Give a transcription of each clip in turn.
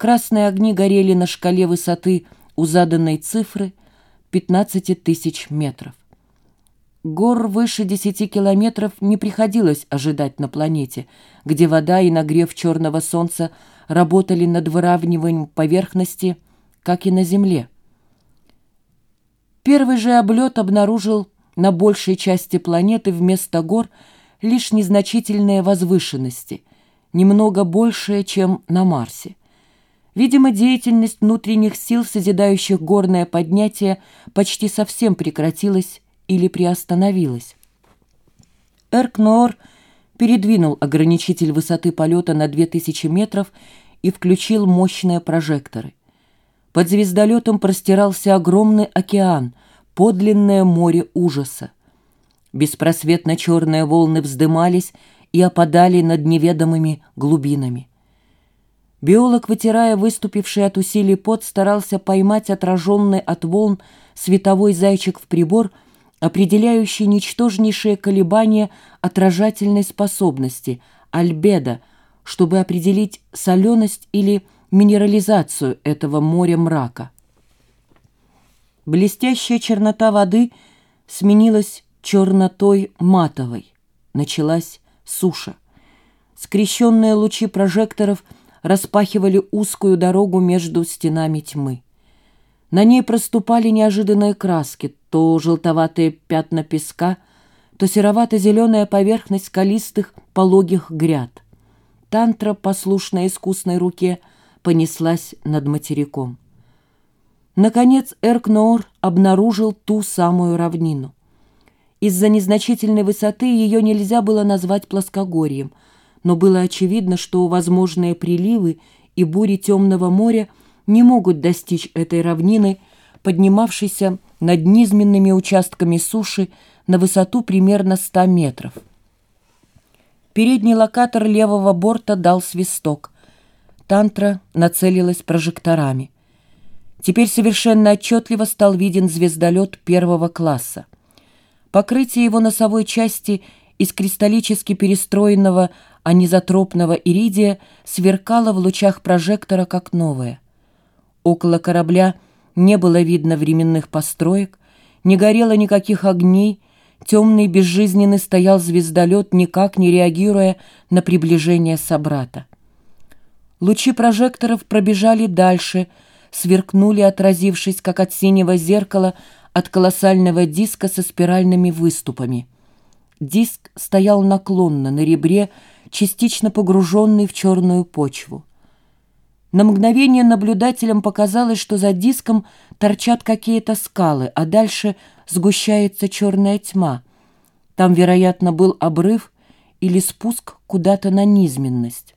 Красные огни горели на шкале высоты у заданной цифры 15 тысяч метров. Гор выше 10 километров не приходилось ожидать на планете, где вода и нагрев черного солнца работали над выравниванием поверхности, как и на Земле. Первый же облет обнаружил на большей части планеты вместо гор лишь незначительные возвышенности, немного большие, чем на Марсе. Видимо, деятельность внутренних сил, созидающих горное поднятие, почти совсем прекратилась или приостановилась. Эркноор передвинул ограничитель высоты полета на 2000 метров и включил мощные прожекторы. Под звездолетом простирался огромный океан, подлинное море ужаса. Беспросветно черные волны вздымались и опадали над неведомыми глубинами. Биолог, вытирая выступивший от усилий пот, старался поймать отраженный от волн световой зайчик в прибор, определяющий ничтожнейшие колебания отражательной способности, альбедо, чтобы определить соленость или минерализацию этого моря мрака. Блестящая чернота воды сменилась чернотой матовой. Началась суша. Скрещенные лучи прожекторов распахивали узкую дорогу между стенами тьмы. На ней проступали неожиданные краски, то желтоватые пятна песка, то серовато-зеленая поверхность скалистых пологих гряд. Тантра, послушная искусной руке, понеслась над материком. Наконец Эркноор обнаружил ту самую равнину. Из-за незначительной высоты ее нельзя было назвать плоскогорьем, но было очевидно, что возможные приливы и бури темного моря не могут достичь этой равнины, поднимавшейся над низменными участками суши на высоту примерно 100 метров. Передний локатор левого борта дал свисток. Тантра нацелилась прожекторами. Теперь совершенно отчетливо стал виден звездолет первого класса. Покрытие его носовой части из кристаллически перестроенного анизотропного иридия сверкало в лучах прожектора как новое. Около корабля не было видно временных построек, не горело никаких огней, темный безжизненный стоял звездолет, никак не реагируя на приближение собрата. Лучи прожекторов пробежали дальше, сверкнули, отразившись, как от синего зеркала, от колоссального диска со спиральными выступами. Диск стоял наклонно на ребре, частично погруженный в черную почву. На мгновение наблюдателям показалось, что за диском торчат какие-то скалы, а дальше сгущается черная тьма. Там, вероятно, был обрыв или спуск куда-то на низменность.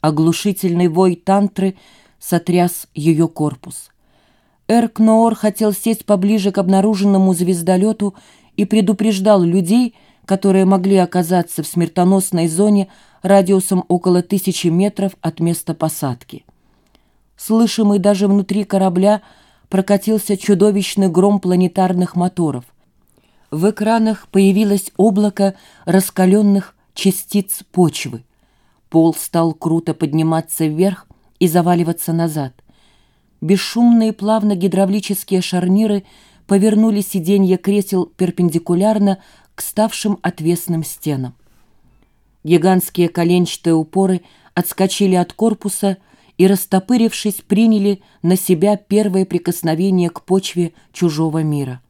Оглушительный вой тантры сотряс ее корпус. Эркноор хотел сесть поближе к обнаруженному звездолету и предупреждал людей, которые могли оказаться в смертоносной зоне радиусом около тысячи метров от места посадки. Слышимый даже внутри корабля прокатился чудовищный гром планетарных моторов. В экранах появилось облако раскаленных частиц почвы. Пол стал круто подниматься вверх и заваливаться назад. Бесшумные плавно гидравлические шарниры повернули сиденья кресел перпендикулярно к ставшим отвесным стенам. Гигантские коленчатые упоры отскочили от корпуса и, растопырившись, приняли на себя первое прикосновение к почве чужого мира.